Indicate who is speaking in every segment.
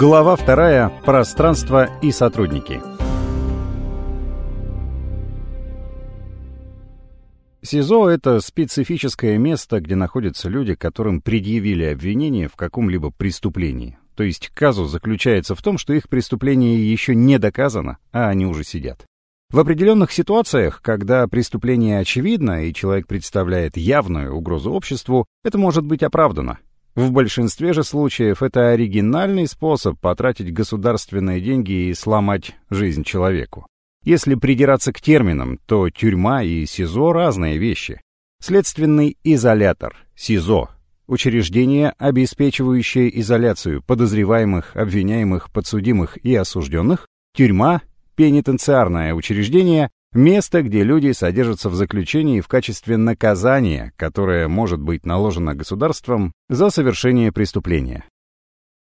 Speaker 1: Глава вторая. Пространство и сотрудники. СИЗО — это специфическое место, где находятся люди, которым предъявили обвинение в каком-либо преступлении. То есть казус заключается в том, что их преступление еще не доказано, а они уже сидят. В определенных ситуациях, когда преступление очевидно и человек представляет явную угрозу обществу, это может быть оправдано. В большинстве же случаев это оригинальный способ потратить государственные деньги и сломать жизнь человеку. Если придираться к терминам, то тюрьма и СИЗО — разные вещи. Следственный изолятор, СИЗО, учреждение, обеспечивающее изоляцию подозреваемых, обвиняемых, подсудимых и осужденных, тюрьма, пенитенциарное учреждение, место, где люди содержатся в заключении в качестве наказания, которое может быть наложено государством за совершение преступления.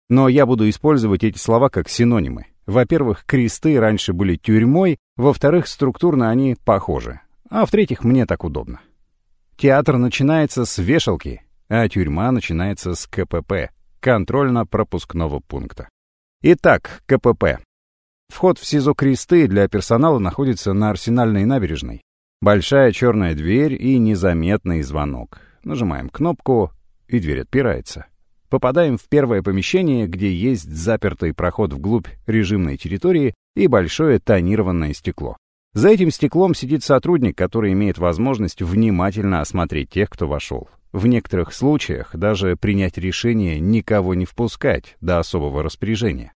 Speaker 1: Но я буду использовать эти слова как синонимы. Во-первых, кресты раньше были тюрьмой, во-вторых, структурно они похожи, а в-третьих, мне так удобно. Театр начинается с вешалки, а тюрьма начинается с КПП, контрольно-пропускного пункта. Итак, КПП. Вход в СИЗО Кресты для персонала находится на Арсенальной набережной. Большая черная дверь и незаметный звонок. Нажимаем кнопку, и дверь отпирается. Попадаем в первое помещение, где есть запертый проход вглубь режимной территории и большое тонированное стекло. За этим стеклом сидит сотрудник, который имеет возможность внимательно осмотреть тех, кто вошел. В некоторых случаях даже принять решение никого не впускать до особого распоряжения.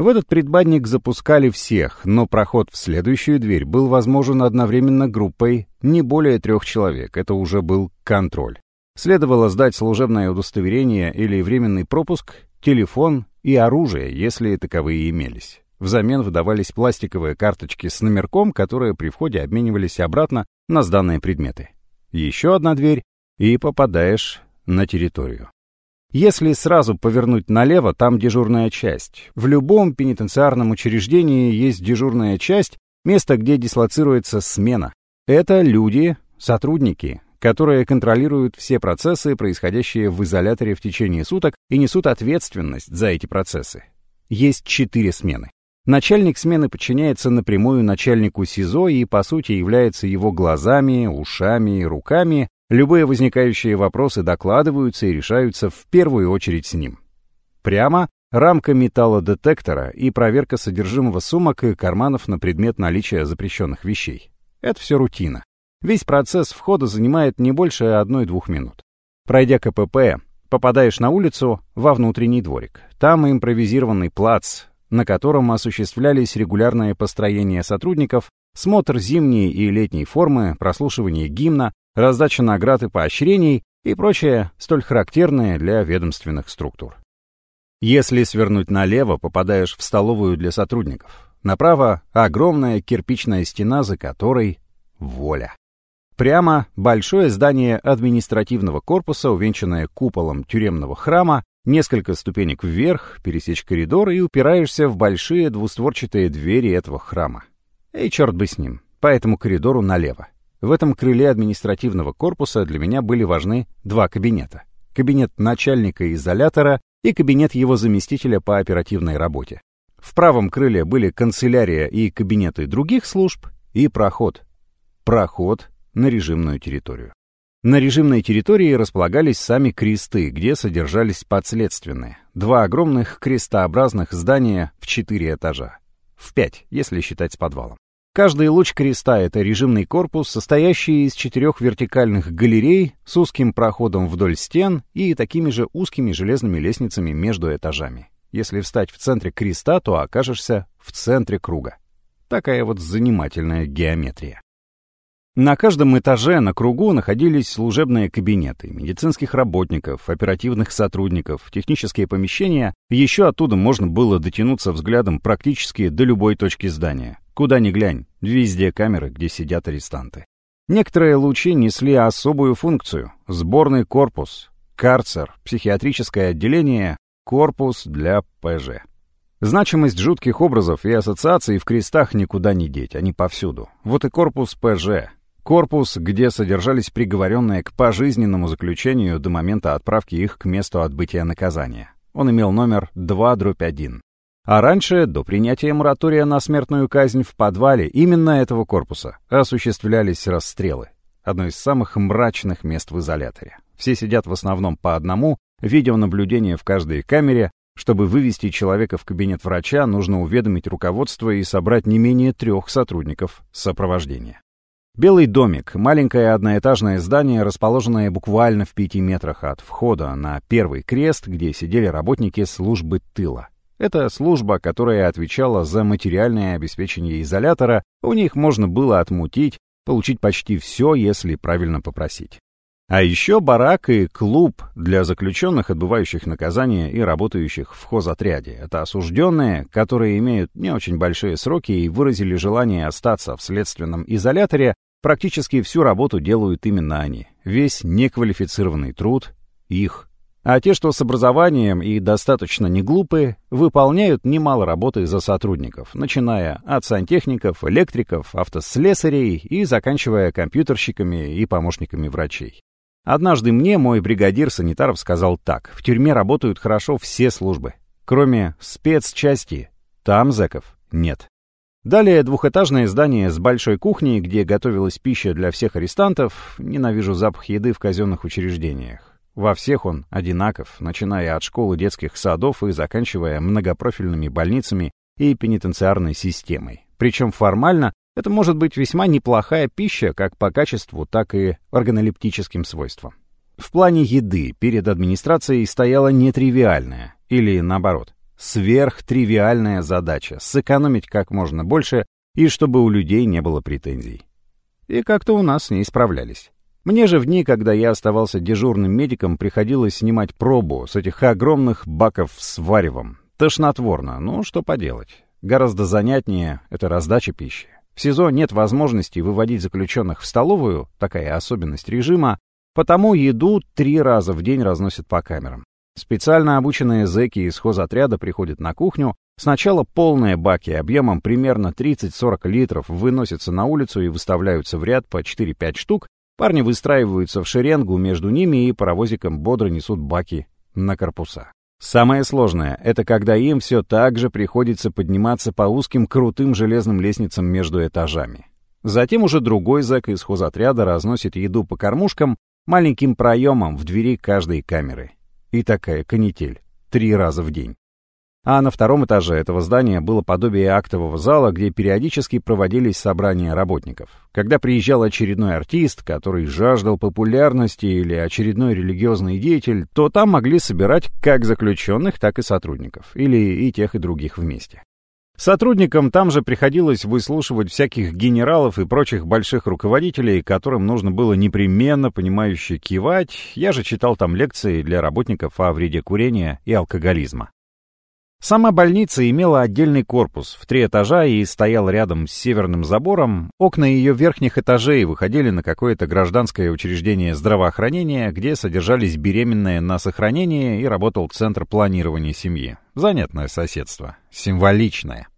Speaker 1: В этот предбанник запускали всех, но проход в следующую дверь был возможен одновременно группой не более трех человек. Это уже был контроль. Следовало сдать служебное удостоверение или временный пропуск, телефон и оружие, если таковые имелись. Взамен выдавались пластиковые карточки с номерком, которые при входе обменивались обратно на сданные предметы. Еще одна дверь, и попадаешь на территорию. Если сразу повернуть налево, там дежурная часть. В любом пенитенциарном учреждении есть дежурная часть, место, где дислоцируется смена. Это люди, сотрудники, которые контролируют все процессы, происходящие в изоляторе в течение суток, и несут ответственность за эти процессы. Есть четыре смены. Начальник смены подчиняется напрямую начальнику СИЗО и, по сути, является его глазами, ушами и руками, Любые возникающие вопросы докладываются и решаются в первую очередь с ним. Прямо рамка металлодетектора и проверка содержимого сумок и карманов на предмет наличия запрещенных вещей. Это все рутина. Весь процесс входа занимает не больше одной-двух минут. Пройдя КПП, попадаешь на улицу во внутренний дворик. Там импровизированный плац, на котором осуществлялись регулярные построения сотрудников, смотр зимней и летней формы, прослушивание гимна, раздача наград и поощрений и прочее, столь характерное для ведомственных структур. Если свернуть налево, попадаешь в столовую для сотрудников. Направо — огромная кирпичная стена, за которой — воля. Прямо — большое здание административного корпуса, увенчанное куполом тюремного храма, несколько ступенек вверх, пересечь коридор и упираешься в большие двустворчатые двери этого храма. Эй, черт бы с ним, по этому коридору налево. В этом крыле административного корпуса для меня были важны два кабинета. Кабинет начальника изолятора и кабинет его заместителя по оперативной работе. В правом крыле были канцелярия и кабинеты других служб и проход. Проход на режимную территорию. На режимной территории располагались сами кресты, где содержались подследственные. Два огромных крестообразных здания в четыре этажа. В пять, если считать с подвалом. Каждый луч креста — это режимный корпус, состоящий из четырех вертикальных галерей с узким проходом вдоль стен и такими же узкими железными лестницами между этажами. Если встать в центре креста, то окажешься в центре круга. Такая вот занимательная геометрия. На каждом этаже на кругу находились служебные кабинеты медицинских работников, оперативных сотрудников, технические помещения. Еще оттуда можно было дотянуться взглядом практически до любой точки здания. Куда ни глянь, везде камеры, где сидят арестанты. Некоторые лучи несли особую функцию. Сборный корпус, карцер, психиатрическое отделение, корпус для ПЖ. Значимость жутких образов и ассоциаций в крестах никуда не деть, они повсюду. Вот и корпус ПЖ. Корпус, где содержались приговоренные к пожизненному заключению до момента отправки их к месту отбытия наказания. Он имел номер 2-1. А раньше, до принятия моратория на смертную казнь в подвале именно этого корпуса, осуществлялись расстрелы. Одно из самых мрачных мест в изоляторе. Все сидят в основном по одному, видеонаблюдение в каждой камере. Чтобы вывести человека в кабинет врача, нужно уведомить руководство и собрать не менее трех сотрудников сопровождения. Белый домик — маленькое одноэтажное здание, расположенное буквально в пяти метрах от входа на первый крест, где сидели работники службы тыла. Это служба, которая отвечала за материальное обеспечение изолятора, у них можно было отмутить, получить почти все, если правильно попросить. А еще барак и клуб для заключенных, отбывающих наказание и работающих в хозотряде. Это осужденные, которые имеют не очень большие сроки и выразили желание остаться в следственном изоляторе, практически всю работу делают именно они. Весь неквалифицированный труд — их. А те, что с образованием и достаточно неглупые, выполняют немало работы за сотрудников, начиная от сантехников, электриков, автослесарей и заканчивая компьютерщиками и помощниками врачей. Однажды мне мой бригадир санитаров сказал так. В тюрьме работают хорошо все службы. Кроме спецчасти. Там зэков нет. Далее двухэтажное здание с большой кухней, где готовилась пища для всех арестантов. Ненавижу запах еды в казенных учреждениях. Во всех он одинаков, начиная от школы детских садов и заканчивая многопрофильными больницами и пенитенциарной системой. Причем формально это может быть весьма неплохая пища как по качеству, так и органолептическим свойствам. В плане еды перед администрацией стояла нетривиальная, или наоборот, сверхтривиальная задача — сэкономить как можно больше и чтобы у людей не было претензий. И как-то у нас с ней справлялись. Мне же в дни, когда я оставался дежурным медиком, приходилось снимать пробу с этих огромных баков с варевом. Тошнотворно, ну что поделать. Гораздо занятнее — это раздача пищи. В СИЗО нет возможности выводить заключенных в столовую, такая особенность режима, потому еду три раза в день разносят по камерам. Специально обученные зэки из хозотряда приходят на кухню, сначала полные баки объемом примерно 30-40 литров выносятся на улицу и выставляются в ряд по 4-5 штук, парни выстраиваются в шеренгу между ними и паровозиком бодро несут баки на корпуса. Самое сложное — это когда им все так же приходится подниматься по узким крутым железным лестницам между этажами. Затем уже другой зэк из хозотряда разносит еду по кормушкам маленьким проемом в двери каждой камеры. И такая канитель. Три раза в день. А на втором этаже этого здания было подобие актового зала, где периодически проводились собрания работников. Когда приезжал очередной артист, который жаждал популярности или очередной религиозный деятель, то там могли собирать как заключенных, так и сотрудников, или и тех, и других вместе. Сотрудникам там же приходилось выслушивать всяких генералов и прочих больших руководителей, которым нужно было непременно, понимающе кивать. Я же читал там лекции для работников о вреде курения и алкоголизма. Сама больница имела отдельный корпус в три этажа и стоял рядом с северным забором. Окна ее верхних этажей выходили на какое-то гражданское учреждение здравоохранения, где содержались беременные на сохранение и работал Центр планирования семьи. Занятное соседство. Символичное.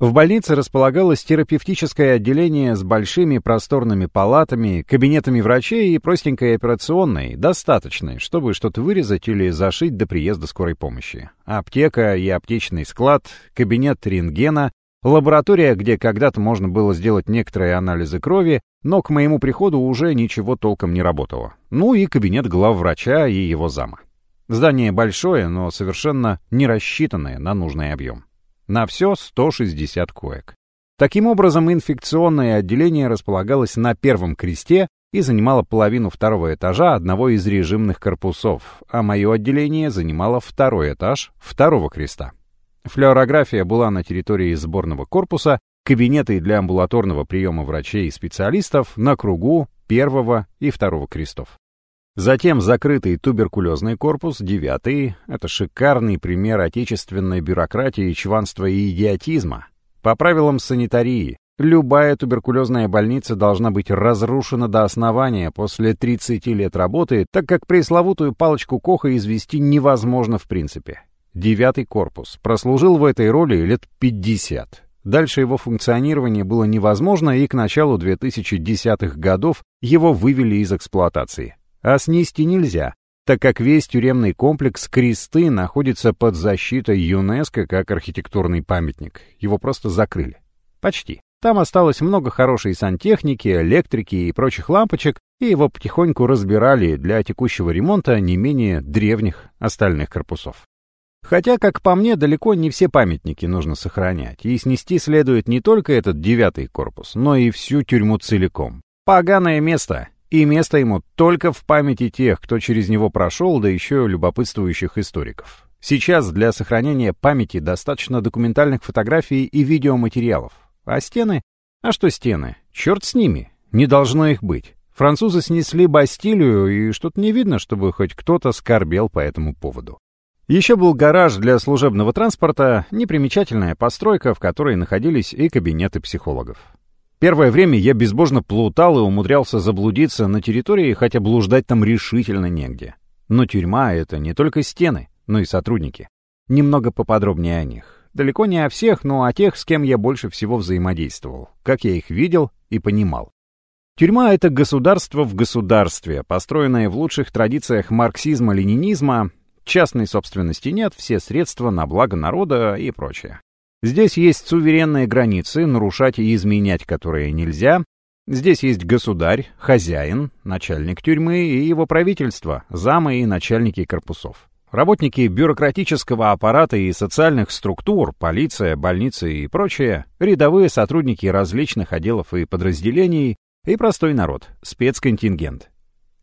Speaker 1: В больнице располагалось терапевтическое отделение с большими просторными палатами, кабинетами врачей и простенькой операционной, достаточной, чтобы что-то вырезать или зашить до приезда скорой помощи. Аптека и аптечный склад, кабинет рентгена, лаборатория, где когда-то можно было сделать некоторые анализы крови, но к моему приходу уже ничего толком не работало. Ну и кабинет главврача и его зама. Здание большое, но совершенно не рассчитанное на нужный объем. На все 160 коек. Таким образом, инфекционное отделение располагалось на первом кресте и занимало половину второго этажа одного из режимных корпусов, а мое отделение занимало второй этаж второго креста. Флюорография была на территории сборного корпуса, кабинеты для амбулаторного приема врачей и специалистов на кругу первого и второго крестов. Затем закрытый туберкулезный корпус, девятый. Это шикарный пример отечественной бюрократии, чванства и идиотизма. По правилам санитарии, любая туберкулезная больница должна быть разрушена до основания после 30 лет работы, так как пресловутую палочку Коха извести невозможно в принципе. Девятый корпус прослужил в этой роли лет 50. Дальше его функционирование было невозможно, и к началу 2010-х годов его вывели из эксплуатации а снести нельзя, так как весь тюремный комплекс Кресты находится под защитой ЮНЕСКО как архитектурный памятник. Его просто закрыли. Почти. Там осталось много хорошей сантехники, электрики и прочих лампочек, и его потихоньку разбирали для текущего ремонта не менее древних остальных корпусов. Хотя, как по мне, далеко не все памятники нужно сохранять, и снести следует не только этот девятый корпус, но и всю тюрьму целиком. Поганое место, и место ему только в памяти тех, кто через него прошел, да еще любопытствующих историков. Сейчас для сохранения памяти достаточно документальных фотографий и видеоматериалов. А стены? А что стены? Черт с ними. Не должно их быть. Французы снесли Бастилию, и что-то не видно, чтобы хоть кто-то скорбел по этому поводу. Еще был гараж для служебного транспорта, непримечательная постройка, в которой находились и кабинеты психологов. Первое время я безбожно плутал и умудрялся заблудиться на территории, хотя блуждать там решительно негде. Но тюрьма — это не только стены, но и сотрудники. Немного поподробнее о них. Далеко не о всех, но о тех, с кем я больше всего взаимодействовал, как я их видел и понимал. Тюрьма — это государство в государстве, построенное в лучших традициях марксизма-ленинизма, Частной собственности нет, все средства на благо народа и прочее. Здесь есть суверенные границы, нарушать и изменять которые нельзя. Здесь есть государь, хозяин, начальник тюрьмы и его правительство, замы и начальники корпусов. Работники бюрократического аппарата и социальных структур, полиция, больницы и прочее, рядовые сотрудники различных отделов и подразделений и простой народ, спецконтингент.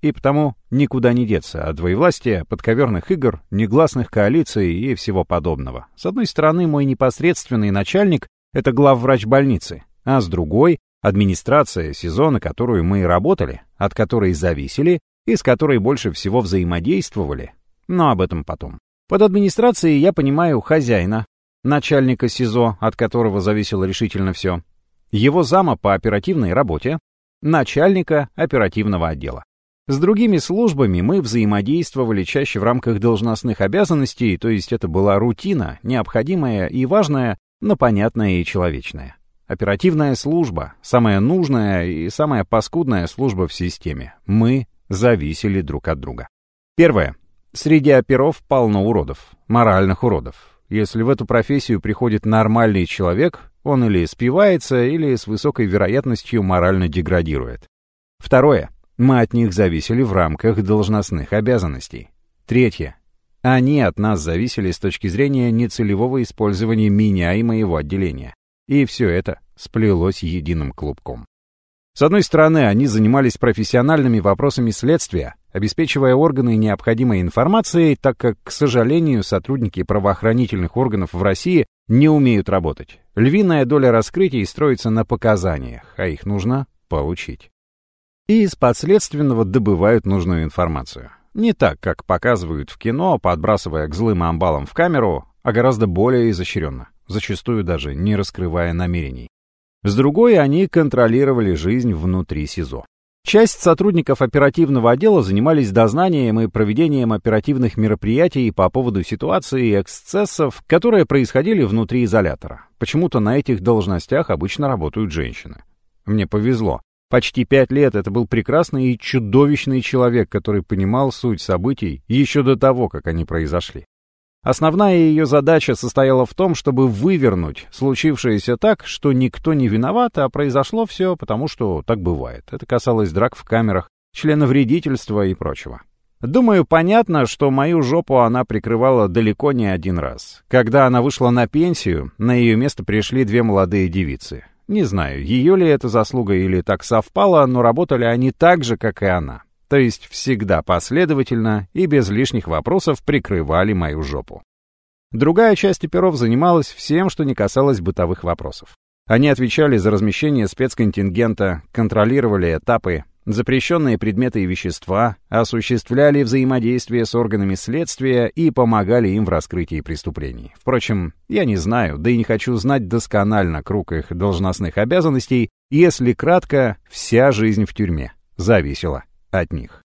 Speaker 1: И потому никуда не деться от двоевластия, подковерных игр, негласных коалиций и всего подобного. С одной стороны, мой непосредственный начальник — это главврач больницы, а с другой — администрация СИЗО, на которую мы работали, от которой зависели и с которой больше всего взаимодействовали. Но об этом потом. Под администрацией я понимаю хозяина, начальника СИЗО, от которого зависело решительно все, его зама по оперативной работе, начальника оперативного отдела. С другими службами мы взаимодействовали чаще в рамках должностных обязанностей, то есть это была рутина, необходимая и важная, но понятная и человечная. Оперативная служба, самая нужная и самая паскудная служба в системе. Мы зависели друг от друга. Первое. Среди оперов полно уродов, моральных уродов. Если в эту профессию приходит нормальный человек, он или спивается, или с высокой вероятностью морально деградирует. Второе. Мы от них зависели в рамках должностных обязанностей. Третье. Они от нас зависели с точки зрения нецелевого использования меня и моего отделения. И все это сплелось единым клубком. С одной стороны, они занимались профессиональными вопросами следствия, обеспечивая органы необходимой информацией, так как, к сожалению, сотрудники правоохранительных органов в России не умеют работать. Львиная доля раскрытий строится на показаниях, а их нужно получить и из подследственного добывают нужную информацию. Не так, как показывают в кино, подбрасывая к злым амбалам в камеру, а гораздо более изощренно, зачастую даже не раскрывая намерений. С другой, они контролировали жизнь внутри СИЗО. Часть сотрудников оперативного отдела занимались дознанием и проведением оперативных мероприятий по поводу ситуации и эксцессов, которые происходили внутри изолятора. Почему-то на этих должностях обычно работают женщины. Мне повезло. Почти пять лет это был прекрасный и чудовищный человек, который понимал суть событий еще до того, как они произошли. Основная ее задача состояла в том, чтобы вывернуть случившееся так, что никто не виноват, а произошло все потому, что так бывает. Это касалось драк в камерах, членовредительства и прочего. Думаю, понятно, что мою жопу она прикрывала далеко не один раз. Когда она вышла на пенсию, на ее место пришли две молодые девицы. Не знаю, ее ли это заслуга или так совпало, но работали они так же, как и она. То есть всегда последовательно и без лишних вопросов прикрывали мою жопу. Другая часть оперов занималась всем, что не касалось бытовых вопросов. Они отвечали за размещение спецконтингента, контролировали этапы, запрещенные предметы и вещества, осуществляли взаимодействие с органами следствия и помогали им в раскрытии преступлений. Впрочем, я не знаю, да и не хочу знать досконально круг их должностных обязанностей, если кратко, вся жизнь в тюрьме зависела от них.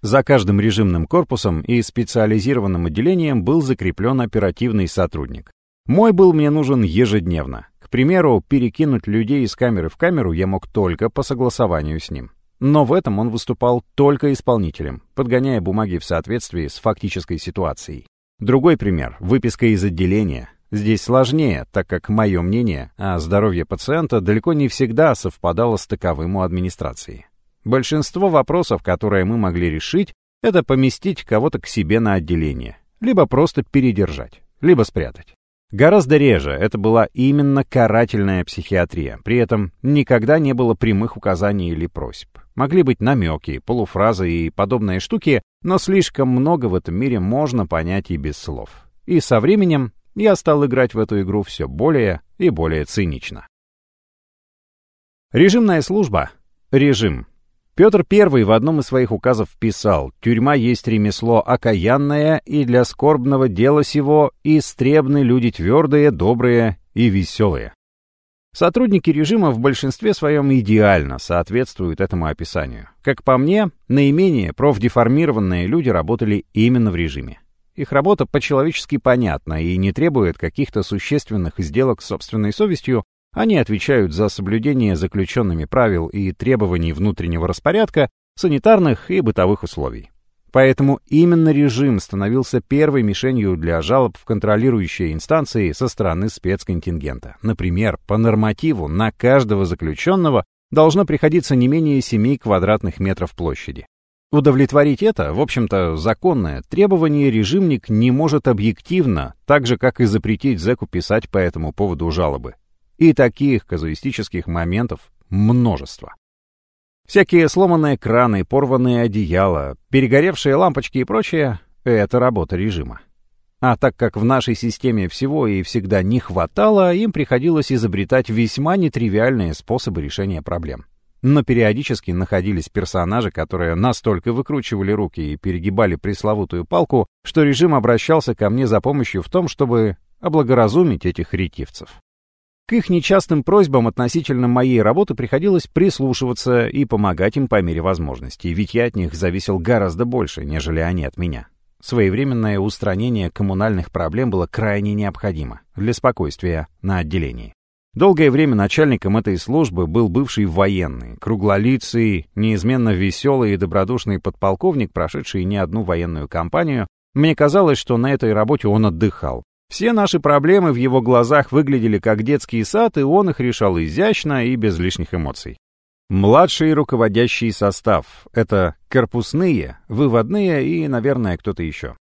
Speaker 1: За каждым режимным корпусом и специализированным отделением был закреплен оперативный сотрудник. Мой был мне нужен ежедневно. К примеру, перекинуть людей из камеры в камеру я мог только по согласованию с ним. Но в этом он выступал только исполнителем, подгоняя бумаги в соответствии с фактической ситуацией. Другой пример — выписка из отделения. Здесь сложнее, так как мое мнение о здоровье пациента далеко не всегда совпадало с таковым у администрации. Большинство вопросов, которые мы могли решить, это поместить кого-то к себе на отделение, либо просто передержать, либо спрятать. Гораздо реже это была именно карательная психиатрия, при этом никогда не было прямых указаний или просьб. Могли быть намеки, полуфразы и подобные штуки, но слишком много в этом мире можно понять и без слов. И со временем я стал играть в эту игру все более и более цинично. Режимная служба. Режим. Петр I в одном из своих указов писал «Тюрьма есть ремесло окаянное, и для скорбного дела сего истребны люди твердые, добрые и веселые». Сотрудники режима в большинстве своем идеально соответствуют этому описанию. Как по мне, наименее профдеформированные люди работали именно в режиме. Их работа по-человечески понятна и не требует каких-то существенных сделок с собственной совестью, они отвечают за соблюдение заключенными правил и требований внутреннего распорядка, санитарных и бытовых условий. Поэтому именно режим становился первой мишенью для жалоб в контролирующие инстанции со стороны спецконтингента. Например, по нормативу на каждого заключенного должно приходиться не менее 7 квадратных метров площади. Удовлетворить это, в общем-то, законное требование режимник не может объективно, так же, как и запретить зэку писать по этому поводу жалобы. И таких казуистических моментов множество. Всякие сломанные краны, порванные одеяла, перегоревшие лампочки и прочее — это работа режима. А так как в нашей системе всего и всегда не хватало, им приходилось изобретать весьма нетривиальные способы решения проблем. Но периодически находились персонажи, которые настолько выкручивали руки и перегибали пресловутую палку, что режим обращался ко мне за помощью в том, чтобы облагоразумить этих ретивцев. К их нечастым просьбам относительно моей работы приходилось прислушиваться и помогать им по мере возможности, ведь я от них зависел гораздо больше, нежели они от меня. Своевременное устранение коммунальных проблем было крайне необходимо для спокойствия на отделении. Долгое время начальником этой службы был бывший военный, круглолицый, неизменно веселый и добродушный подполковник, прошедший не одну военную кампанию. Мне казалось, что на этой работе он отдыхал, все наши проблемы в его глазах выглядели как детский сад, и он их решал изящно и без лишних эмоций. Младший руководящий состав — это корпусные, выводные и, наверное, кто-то еще.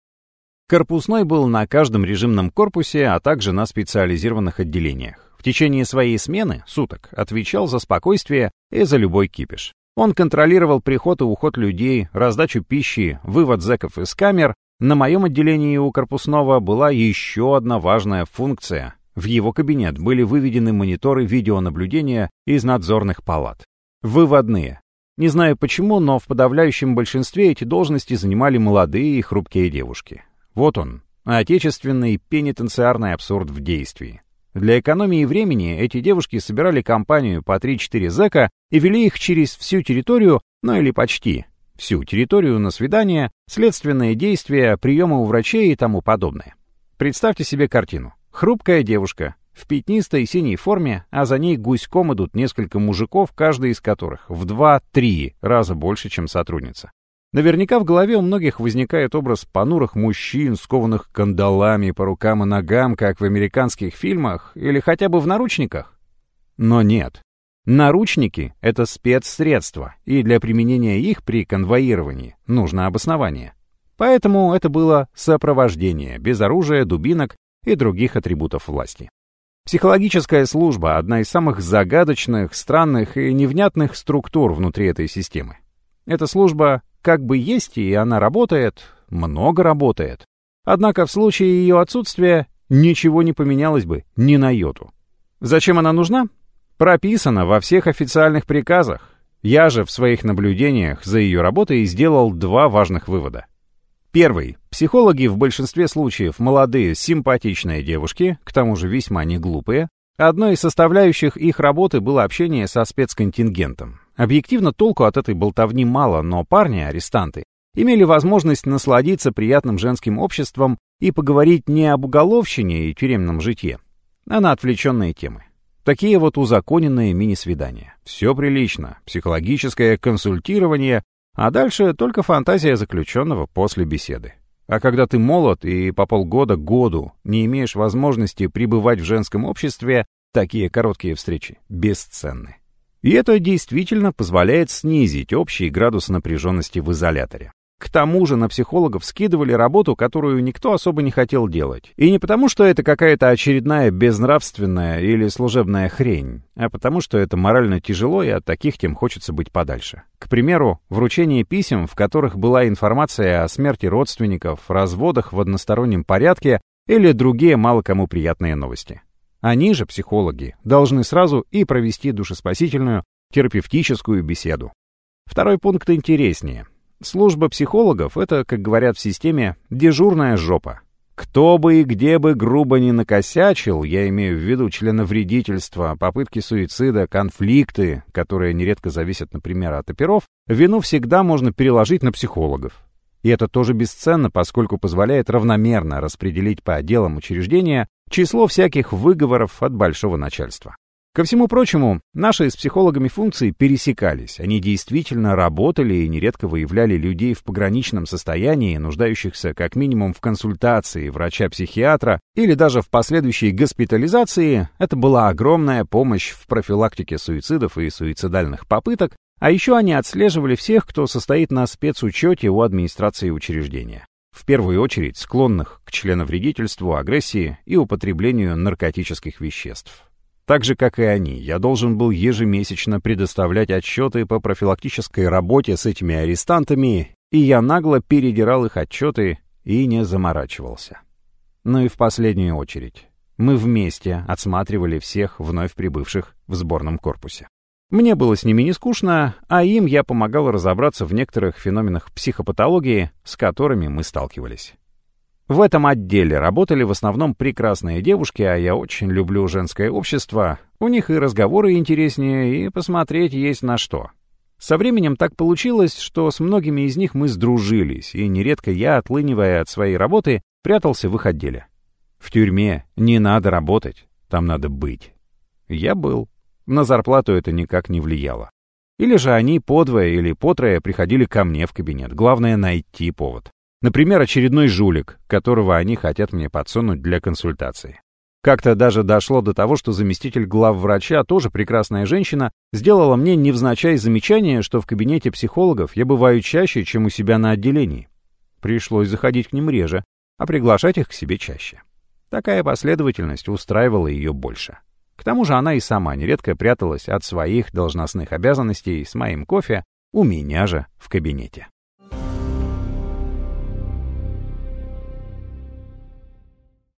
Speaker 1: Корпусной был на каждом режимном корпусе, а также на специализированных отделениях. В течение своей смены, суток, отвечал за спокойствие и за любой кипиш. Он контролировал приход и уход людей, раздачу пищи, вывод зэков из камер, на моем отделении у корпусного была еще одна важная функция. В его кабинет были выведены мониторы видеонаблюдения из надзорных палат. Выводные. Не знаю почему, но в подавляющем большинстве эти должности занимали молодые и хрупкие девушки. Вот он, отечественный пенитенциарный абсурд в действии. Для экономии времени эти девушки собирали компанию по 3-4 зэка и вели их через всю территорию, ну или почти, всю территорию на свидание, следственные действия, приемы у врачей и тому подобное. Представьте себе картину. Хрупкая девушка в пятнистой синей форме, а за ней гуськом идут несколько мужиков, каждый из которых в 2-3 раза больше, чем сотрудница. Наверняка в голове у многих возникает образ понурых мужчин, скованных кандалами по рукам и ногам, как в американских фильмах, или хотя бы в наручниках. Но нет. Наручники — это спецсредства, и для применения их при конвоировании нужно обоснование. Поэтому это было сопровождение, без оружия, дубинок и других атрибутов власти. Психологическая служба — одна из самых загадочных, странных и невнятных структур внутри этой системы. Эта служба как бы есть, и она работает, много работает. Однако в случае ее отсутствия ничего не поменялось бы ни на йоту. Зачем она нужна? Прописано во всех официальных приказах. Я же в своих наблюдениях за ее работой сделал два важных вывода. Первый. Психологи в большинстве случаев молодые, симпатичные девушки, к тому же весьма не глупые. Одной из составляющих их работы было общение со спецконтингентом. Объективно толку от этой болтовни мало, но парни, арестанты, имели возможность насладиться приятным женским обществом и поговорить не об уголовщине и тюремном житье, а на отвлеченные темы. Такие вот узаконенные мини-свидания. Все прилично, психологическое консультирование, а дальше только фантазия заключенного после беседы. А когда ты молод и по полгода-году не имеешь возможности пребывать в женском обществе, такие короткие встречи бесценны. И это действительно позволяет снизить общий градус напряженности в изоляторе. К тому же на психологов скидывали работу, которую никто особо не хотел делать. И не потому, что это какая-то очередная безнравственная или служебная хрень, а потому, что это морально тяжело, и от таких тем хочется быть подальше. К примеру, вручение писем, в которых была информация о смерти родственников, разводах в одностороннем порядке или другие мало кому приятные новости. Они же, психологи, должны сразу и провести душеспасительную терапевтическую беседу. Второй пункт интереснее. Служба психологов — это, как говорят в системе, дежурная жопа. Кто бы и где бы грубо не накосячил, я имею в виду членовредительство, попытки суицида, конфликты, которые нередко зависят, например, от оперов, вину всегда можно переложить на психологов. И это тоже бесценно, поскольку позволяет равномерно распределить по отделам учреждения число всяких выговоров от большого начальства. Ко всему прочему, наши с психологами функции пересекались. Они действительно работали и нередко выявляли людей в пограничном состоянии, нуждающихся как минимум в консультации врача-психиатра или даже в последующей госпитализации. Это была огромная помощь в профилактике суицидов и суицидальных попыток, а еще они отслеживали всех, кто состоит на спецучете у администрации учреждения. В первую очередь склонных к членовредительству, агрессии и употреблению наркотических веществ. Так же, как и они, я должен был ежемесячно предоставлять отчеты по профилактической работе с этими арестантами, и я нагло передирал их отчеты и не заморачивался. Ну и в последнюю очередь, мы вместе отсматривали всех вновь прибывших в сборном корпусе. Мне было с ними не скучно, а им я помогал разобраться в некоторых феноменах психопатологии, с которыми мы сталкивались. В этом отделе работали в основном прекрасные девушки, а я очень люблю женское общество. У них и разговоры интереснее, и посмотреть есть на что. Со временем так получилось, что с многими из них мы сдружились, и нередко я, отлынивая от своей работы, прятался в их отделе. В тюрьме не надо работать, там надо быть. Я был. На зарплату это никак не влияло. Или же они подвое или потрое приходили ко мне в кабинет. Главное — найти повод. Например, очередной жулик, которого они хотят мне подсунуть для консультации. Как-то даже дошло до того, что заместитель главврача, тоже прекрасная женщина, сделала мне невзначай замечание, что в кабинете психологов я бываю чаще, чем у себя на отделении. Пришлось заходить к ним реже, а приглашать их к себе чаще. Такая последовательность устраивала ее больше. К тому же она и сама нередко пряталась от своих должностных обязанностей с моим кофе у меня же в кабинете.